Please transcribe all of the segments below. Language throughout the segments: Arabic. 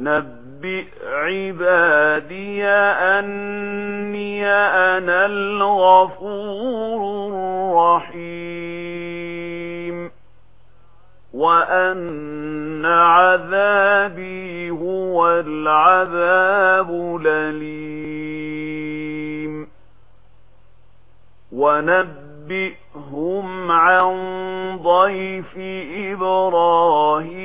نبئ عبادي أني أنا الغفور الرحيم. وأن عذابي هو العذاب لليم ونبئهم عن ضيف إبراهيم.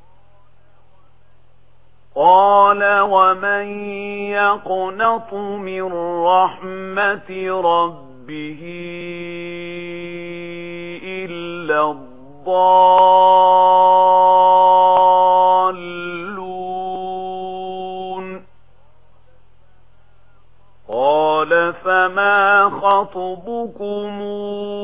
قال ومن يقنط من رحمة ربه إلا الضالون قال فما خطبكمون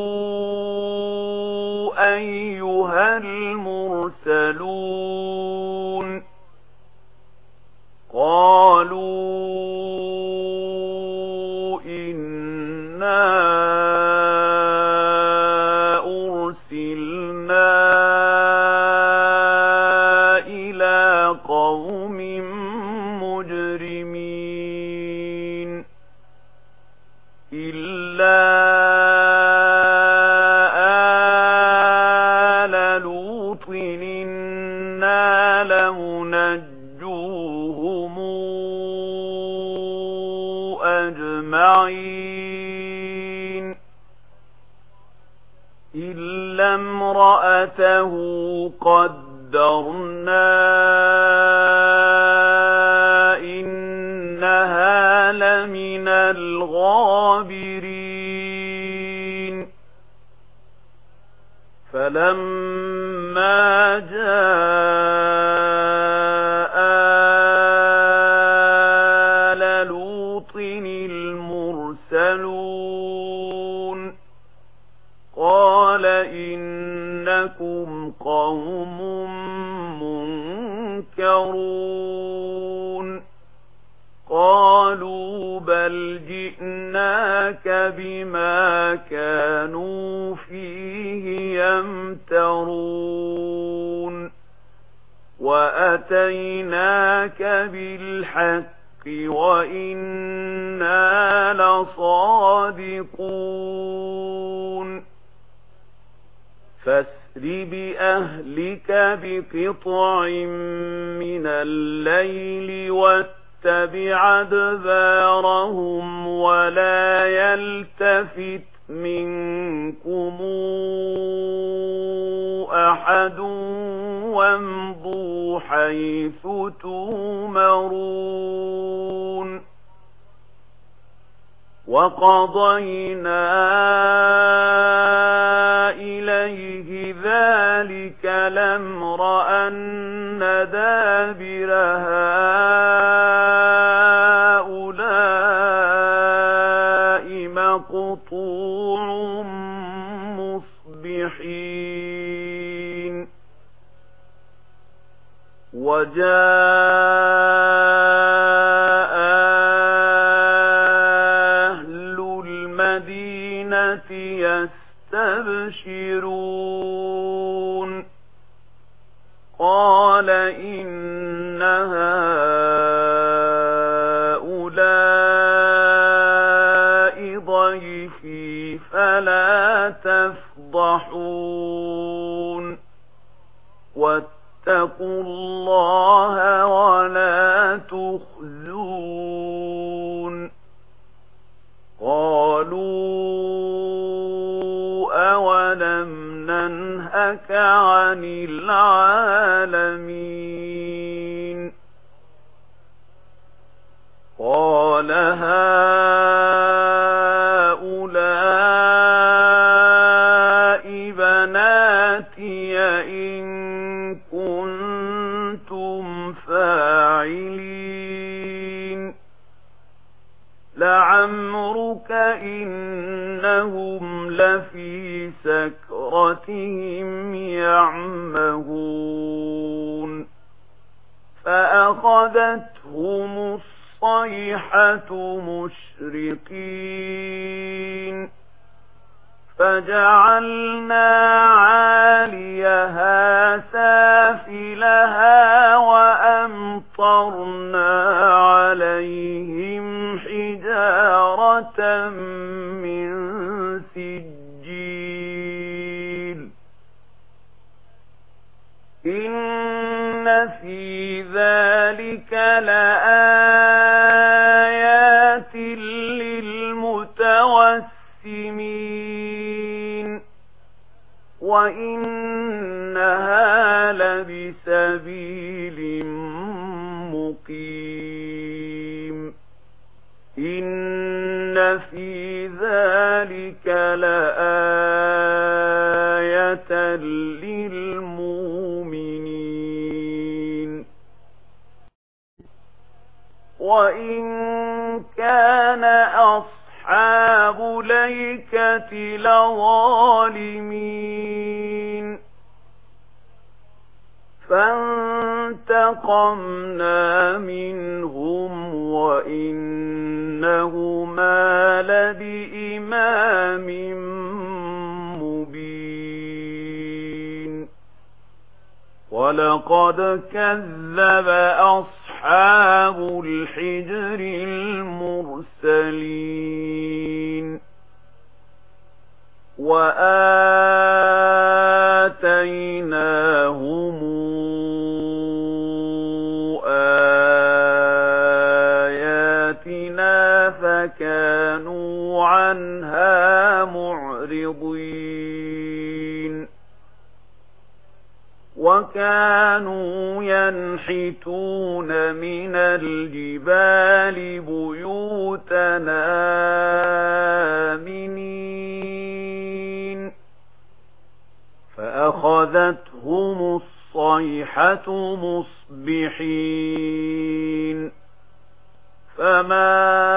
أجمعين. إلا امرأته قدرنا إنها لمن الغابرين. فلما جاءت أتيناك بالحق وإنا لصادقون فاسر بأهلك بقطع من الليل واتبع دبارهم ولا يلتفت منكم أحد وامضوا حيث تؤمرون وقضينا إليه ذلك الأمر أن دابر هؤلاء مقطوع مصبحين وجاء أهل المدينة يستبشرون. قال إنها أَلَمْ نَنْهَكَ عَنِ الْعَالَمِينَ قَالَ هَؤُلَاءِ بَنَاتِي إِن كُنتُمْ فَاعِلِينَ لَعَمْرُكَ إِنَّهُمْ لَفِي سَكْرَتِهِمْ يَعْمَهُونَ. فَأَخَذَتْهُمُ الصَّيْحَةُ مُشْرِقِينَ. فَجَعَلْنَا عَالِيَهَا سَافِلَهَا وَأَمْطَرْنَا عَلَيْهَا من سجيل. إن في ذلك لآيات للمتوسمين. وإن إِنَّ فِي ذَلِكَ لَآيَةً لِلْمُؤْمِنِينَ وَإِن كَانَ أَصْحَابُ لَيْكَةٍ لَظَالِمِينَ فَانْتَقَمْنَا مِنْهُمْ وَإِنَّ إِنَّهُمَا لَبِإِمَامٍ مُبِينٍ وَلَقَدْ كَذَّبَ أَصْحَابُ الْحِجْرِ الْمُرْسَلِينَ وَآلَ وكانوا ينحتون من الجبال بيوتنا آمنين فأخذتهم الصيحة مصبحين فما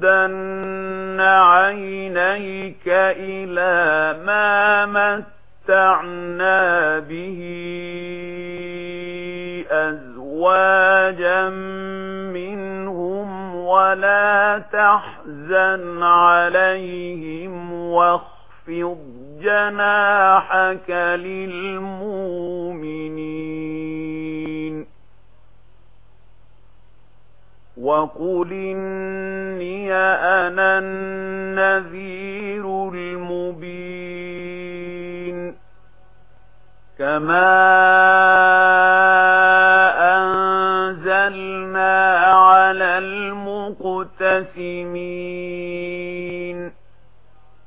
تَمُدَّنَّ عَيْنَيْكَ إِلَى مَا مَتَّعْنَا بِهِ أَزْوَاجًا مِّنْهُمْ وَلَا تَحْزَنْ عَلَيْهِمْ وَاخْفِضْ جَنَاحَكَ لِلْمُؤْمِنِينَ وَقُلْ إِنِّي أَنَا النَّذِيرُ الْمُبِينُ كَمَا أَنزَلْنَا عَلَى الْمُقْتَسِمِينَ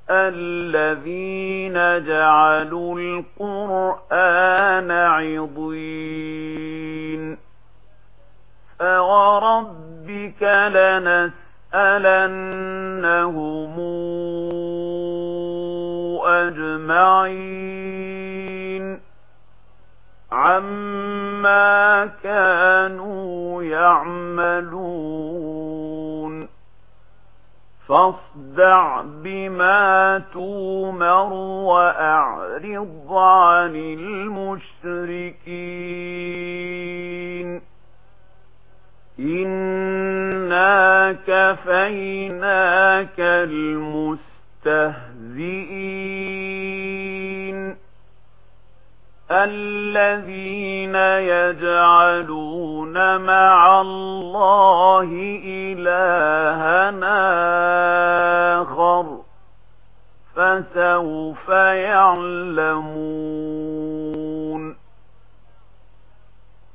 الَّذِينَ جَعَلُوا الْقُرْآنَ عِضِينَ لَنَسْأَلَنَّهُمْ أَجْمَعِينَ عَمَّا كَانُوا يَعْمَلُونَ فَاصْدَعْ بِمَا تُؤْمَرُ وَأَعْرِضْ عَنِ الْمُشْرِكِينَ إنا كفيناك المستهزئين الذين يجعلون مع الله إلهنا آخر فسوف يعلمون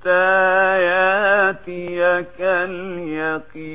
حتى ياتيك اليقين